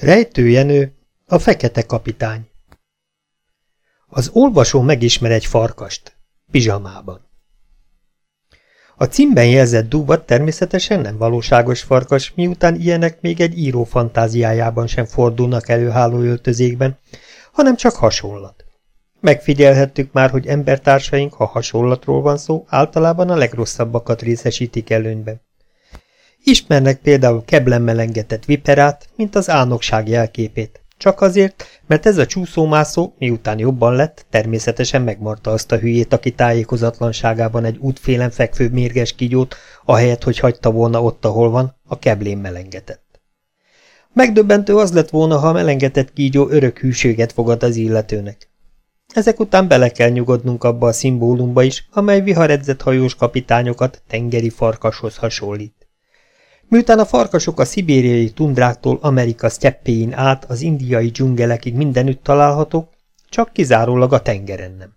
Rejtőjenő, a fekete kapitány Az olvasó megismer egy farkast, pizsamában. A címben jelzett dúvat természetesen nem valóságos farkas, miután ilyenek még egy író fantáziájában sem fordulnak elő hálóöltözékben, hanem csak hasonlat. Megfigyelhettük már, hogy embertársaink, ha hasonlatról van szó, általában a legrosszabbakat részesítik előnyben. Ismernek például keblen melengetett viperát, mint az álnokság jelképét. Csak azért, mert ez a csúszómászó, miután jobban lett, természetesen megmarta azt a hülyét, aki tájékozatlanságában egy útfélen fekvő mérges kigyót, ahelyett, hogy hagyta volna ott, ahol van, a keblén melengetett. Megdöbbentő az lett volna, ha a melengetett kígyó örök hűséget fogad az illetőnek. Ezek után bele kell nyugodnunk abba a szimbólumba is, amely viharedzett hajós kapitányokat tengeri farkashoz hasonlít. Miután a farkasok a szibériai tundráktól Amerika sztyeppéin át az indiai dzsungelekig mindenütt találhatók, csak kizárólag a tengeren nem.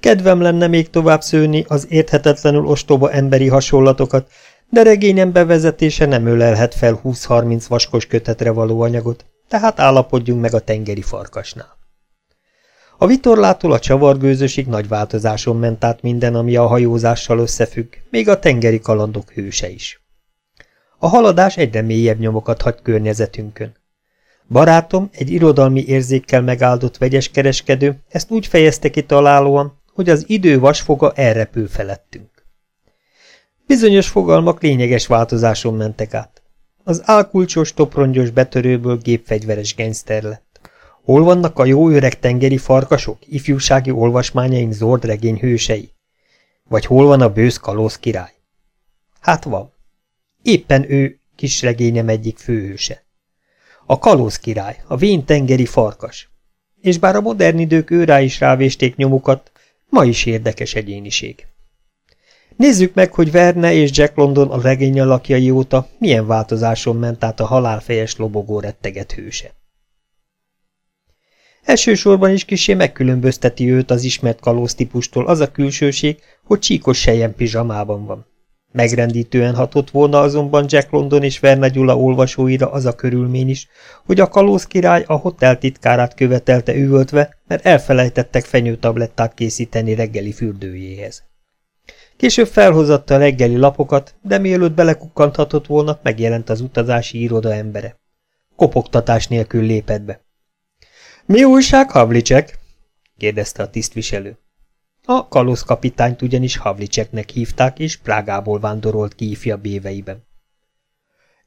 Kedvem lenne még tovább szőni az érthetetlenül ostoba emberi hasonlatokat, de regényem bevezetése nem ölelhet fel 20-30 vaskos kötetre való anyagot, tehát állapodjunk meg a tengeri farkasnál. A vitorlától a csavargőzösig nagy változáson ment át minden, ami a hajózással összefügg, még a tengeri kalandok hőse is. A haladás egyre mélyebb nyomokat hagy környezetünkön. Barátom, egy irodalmi érzékkel megáldott vegyes kereskedő, ezt úgy fejezte ki találóan, hogy az idő vasfoga elrepül felettünk. Bizonyos fogalmak lényeges változáson mentek át. Az álkulcsos, toprongyos betörőből gépfegyveres gangster lett. Hol vannak a jó öreg tengeri farkasok, ifjúsági olvasmányaink zord regény hősei? Vagy hol van a bősz kalóz király? Hát van. Éppen ő kis regényem egyik főhőse. A kalóz király, a vén tengeri farkas. És bár a modern idők őrá is rávésték nyomukat, ma is érdekes egyéniség. Nézzük meg, hogy Verne és Jack London a regény alakjai óta milyen változáson ment át a halálfejes lobogó retteget hőse. Elsősorban is kisé megkülönbözteti őt az ismert kalóz típustól az a külsőség, hogy csíkos sejen pizsamában van. Megrendítően hatott volna azonban Jack London és Verne Gyula olvasóira az a körülmény is, hogy a kalóz király a hotel titkárát követelte üvöltve, mert elfelejtettek fenyőtablettát készíteni reggeli fürdőjéhez. Később felhozatta a reggeli lapokat, de mielőtt belekukkanthatott volna, megjelent az utazási iroda embere. Kopogtatás nélkül lépett be. Mi újság, Havlicek? kérdezte a tisztviselő. A kapitányt ugyanis Havlicseknek hívták, és Prágából vándorolt ki ifjabb éveiben.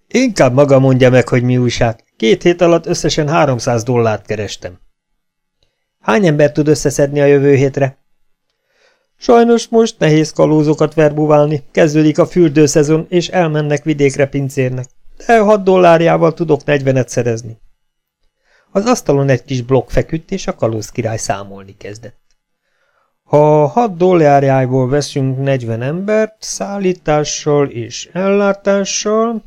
Inkább maga mondja meg, hogy mi újság. Két hét alatt összesen 300 dollárt kerestem. Hány ember tud összeszedni a jövő hétre? Sajnos most nehéz kalózokat verbuválni, kezdődik a fürdőszezon, és elmennek vidékre pincérnek. De 6 dollárjával tudok 40-et szerezni. Az asztalon egy kis blokk feküdt, és a kalóz király számolni kezdett. Ha hat dollárjából veszünk 40 embert, szállítással és ellátással,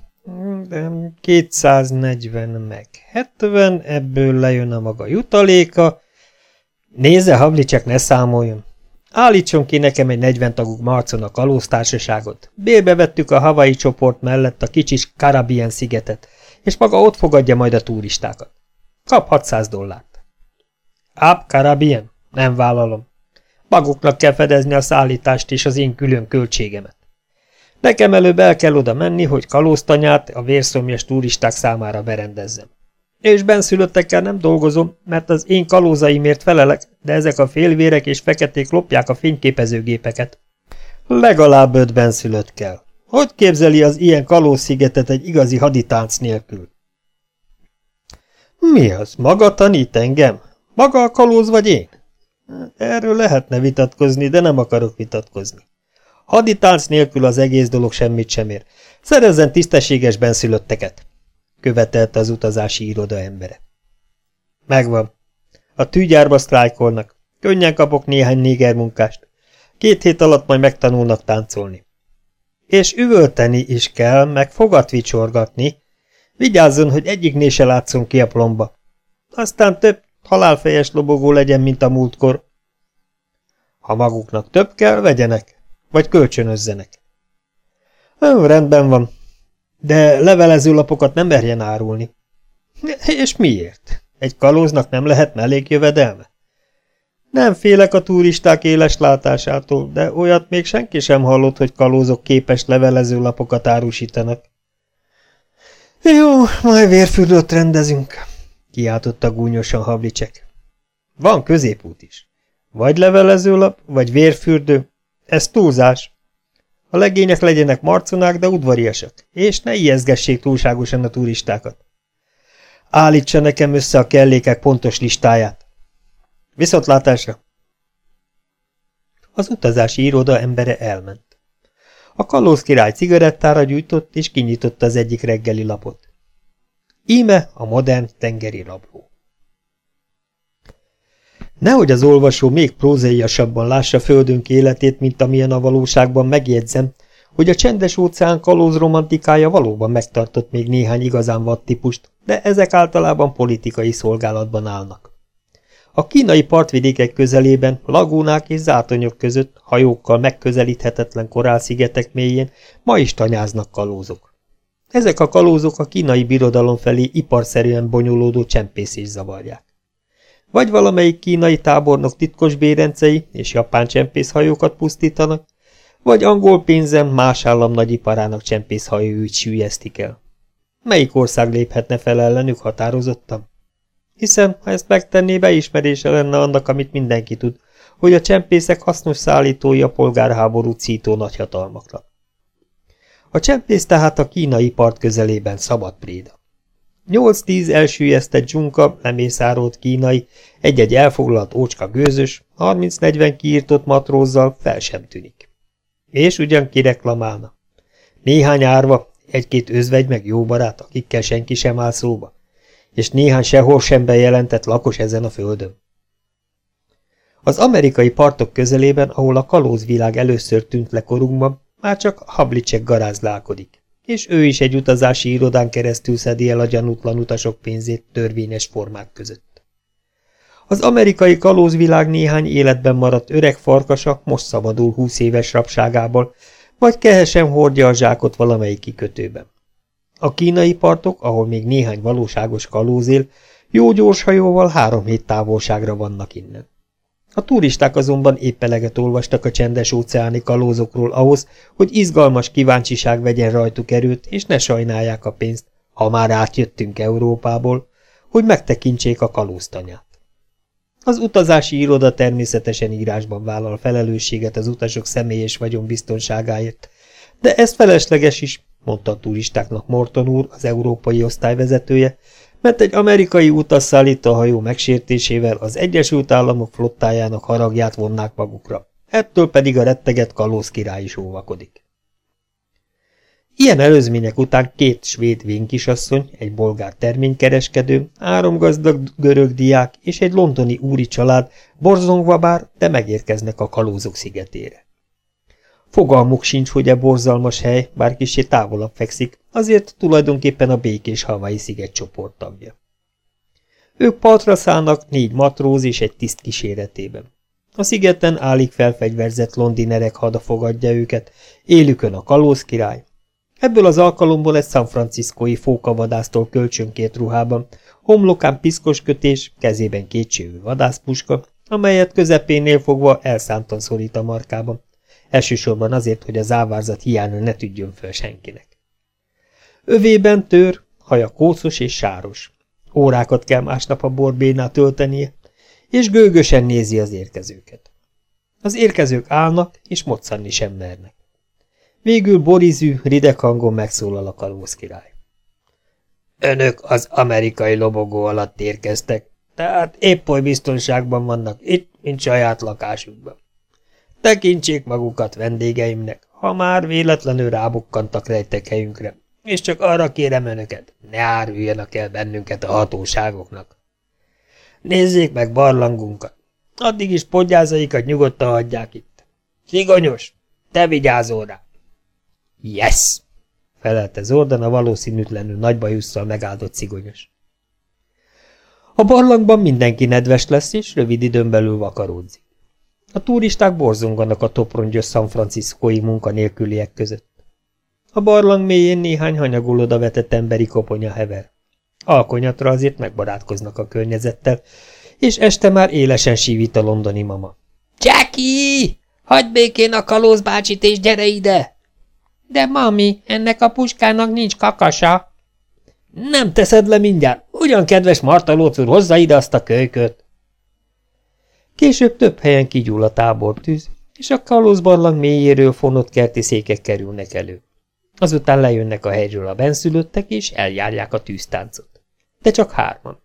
de 240 meg 70, ebből lejön a maga jutaléka. Nézze, Havlicek, ne számoljon. Állítson ki nekem egy 40 tagú marcon a kalóztársaságot. Bérbe vettük a havai csoport mellett a kicsis Karabien szigetet, és maga ott fogadja majd a turistákat. Kap 600 dollárt. Áp, Karabien? Nem vállalom. Maguknak kell fedezni a szállítást és az én külön költségemet. Nekem előbb el kell oda menni, hogy kalóztanyát a vérszomjas turisták számára berendezzem. És benszülöttekkel nem dolgozom, mert az én kalózaimért felelek, de ezek a félvérek és feketék lopják a fényképezőgépeket. Legalább öt benszülött kell. Hogy képzeli az ilyen kalózszigetet egy igazi haditánc nélkül? Mi az? Maga tanít engem? Maga a kalóz vagy én? Erről lehetne vitatkozni, de nem akarok vitatkozni. Haditánc nélkül az egész dolog semmit sem ér. Szerezzen tisztességes benszülötteket, követelte az utazási iroda embere. Megvan. A tűgyárba sztrájkolnak. Könnyen kapok néhány néger munkást. Két hét alatt majd megtanulnak táncolni. És üvölteni is kell, meg fogat vicsorgatni, Vigyázzon, hogy egyiknél se látszon ki a plomba. Aztán több halálfejes lobogó legyen, mint a múltkor. Ha maguknak több kell, vegyenek, vagy kölcsönözzenek. Ön rendben van. De levelező lapokat nem merjen árulni. És miért? Egy kalóznak nem lehet mellékjövedelme? Nem félek a turisták éles látásától, de olyat még senki sem hallott, hogy kalózok képes levelező lapokat árusítanak. Jó, majd vérfürdőt rendezünk, kiáltotta gúnyosan Havlicek. Van középút is. Vagy levelezőlap, vagy vérfürdő. Ez túlzás. A legények legyenek marconák, de udvariasak, és ne ijeszgessék túlságosan a turistákat. Állítsa nekem össze a kellékek pontos listáját. Viszontlátásra! Az utazási iroda embere elment. A kalóz király cigarettára gyújtott, és kinyitotta az egyik reggeli lapot. Íme a modern tengeri rabló. Nehogy az olvasó még prózaiasabban lássa földünk életét, mint amilyen a valóságban megjegyzem, hogy a csendes óceán kalóz romantikája valóban megtartott még néhány igazán vad típust, de ezek általában politikai szolgálatban állnak. A kínai partvidékek közelében, lagúnák és zátonyok között, hajókkal megközelíthetetlen korálszigetek mélyén ma is tanyáznak kalózok. Ezek a kalózok a kínai birodalom felé iparszerűen bonyolódó csempészés zavarják. Vagy valamelyik kínai tábornok titkos bérencei és japán csempészhajókat pusztítanak, vagy angol pénzem más állam nagyiparának csempészhajóügy sűjesztik el. Melyik ország léphetne fel ellenük határozottan? Hiszen, ha ezt megtenné, beismerése lenne annak, amit mindenki tud, hogy a csempészek hasznos szállítói a polgárháború cító nagyhatalmaknak. A csempész tehát a kínai part közelében szabad préda. Nyolc-tíz elsüllyesztett dzsunka, lemészárolt kínai, egy-egy elfoglalt ócska gőzös, 30-40 kiírtott matrózzal fel sem tűnik. És ugyan kireklamálna. Néhány árva, egy-két özvegy meg jó barát, akikkel senki sem áll szóba, és néhány sehol sem bejelentett lakos ezen a földön. Az amerikai partok közelében, ahol a kalózvilág először tűnt le korunkban, már csak Hablicek garázlálkodik, és ő is egy utazási irodán keresztül szedi el a gyanútlan utasok pénzét törvényes formák között. Az amerikai kalózvilág néhány életben maradt öreg farkasa most szabadul húsz éves rabságából, vagy kehesen hordja a zsákot valamelyik kikötőben. A kínai partok, ahol még néhány valóságos kalóz él, jó gyors hajóval három hét távolságra vannak innen. A turisták azonban épp eleget olvastak a csendes óceáni kalózokról ahhoz, hogy izgalmas kíváncsiság vegyen rajtuk erőt, és ne sajnálják a pénzt, ha már átjöttünk Európából, hogy megtekintsék a kalóztanyát. Az utazási iroda természetesen írásban vállal felelősséget az utasok személyes vagyon biztonságáért, de ez felesleges is, mondta a turistáknak Morton úr, az európai osztályvezetője, mert egy amerikai utasszállító hajó megsértésével az Egyesült Államok flottájának haragját vonnák magukra. Ettől pedig a retteget kalóz király is óvakodik. Ilyen előzmények után két svéd vénkisasszony, egy bolgár terménykereskedő, három gazdag görög diák és egy londoni úri család borzongva bár, de megérkeznek a kalózok szigetére. Fogalmuk sincs, hogy e borzalmas hely, bár kicsi távolabb fekszik, azért tulajdonképpen a békés havai szigetcsoport tagja. Ők partra szállnak négy matróz és egy tiszt kíséretében. A szigeten állik felfegyverzett londinerek hada fogadja őket, élükön a kalóz király. Ebből az alkalomból egy San Franciscoi fókavadásztól kölcsönkért ruhában, homlokán piszkos kötés, kezében kétségű vadászpuska, amelyet közepénél fogva elszántan szorít a markában, elsősorban azért, hogy a závárzat hiánya ne tudjon föl senkinek. Övében tör, haja kócos és sáros. Órákat kell másnap a borbénál töltenie, és gőgösen nézi az érkezőket. Az érkezők állnak, és moccanni sem mernek. Végül borizű, rideg hangon megszólal a kalóz király. Önök az amerikai lobogó alatt érkeztek, tehát épp oly biztonságban vannak itt, mint saját lakásukban. Tekintsék magukat vendégeimnek, ha már véletlenül rábukkantak helyünkre, és csak arra kérem önöket, ne áruljanak el bennünket a hatóságoknak. Nézzék meg barlangunkat, addig is podgyázaikat nyugodtan hagyják itt. Szigonyos, te vigyázol rá! Yes! felelte Zordan a valószínűtlenül nagy bajusszal megáldott szigonyos. A barlangban mindenki nedves lesz, és rövid időn belül vakaródzik. A turisták borzonganak a toprongyos San Franciscoi munkanélküliek között. A barlang mélyén néhány hanyagul oda vetett emberi koponya hever. Alkonyatra azért megbarátkoznak a környezettel, és este már élesen sívít a londoni mama. – Jackie! Hagyd békén a kalózbácsit és gyere ide! – De mami, ennek a puskának nincs kakasa. – Nem teszed le mindjárt. Ugyan, kedves Marta Lóc úr, hozza ide azt a kölyköt. Később több helyen kigyúl a tábortűz, és a kalózbarlang mélyéről fonott kerti székek kerülnek elő. Azután lejönnek a helyről a benszülöttek, és eljárják a tűztáncot. De csak hárman.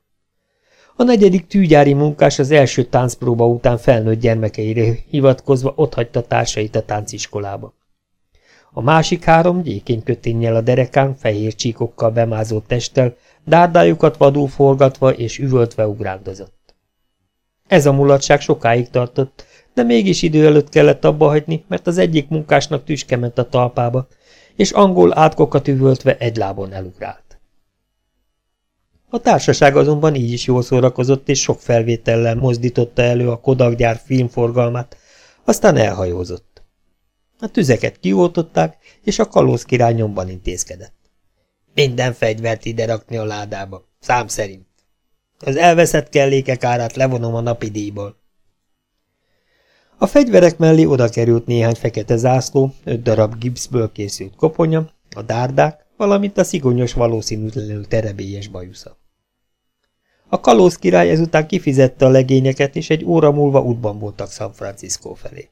A negyedik tűgyári munkás az első táncpróba után felnőtt gyermekeire hivatkozva otthagyta társait a tánciskolába. A másik három gyékeny köténnyel a derekán, fehér csíkokkal bemázott testtel, dárdájukat vadul forgatva és üvöltve ugrándozott. Ez a mulatság sokáig tartott, de mégis idő előtt kellett abba hagyni, mert az egyik munkásnak tüske ment a talpába, és angol átkokat üvöltve egy lábon elugrált. A társaság azonban így is jól szórakozott, és sok felvétellel mozdította elő a Kodak gyár filmforgalmát, aztán elhajózott. A tüzeket kioltották, és a kalóz király nyomban intézkedett. Minden fegyvert ide rakni a ládába, szám szerint. Az elveszett kellékek árát levonom a napi díjból. A fegyverek mellé oda került néhány fekete zászló, öt darab gipszből készült koponya, a dárdák, valamint a szigonyos valószínűtlenül terebélyes bajusza. A kalóz király ezután kifizette a legényeket, és egy óra múlva útban voltak San Francisco felé.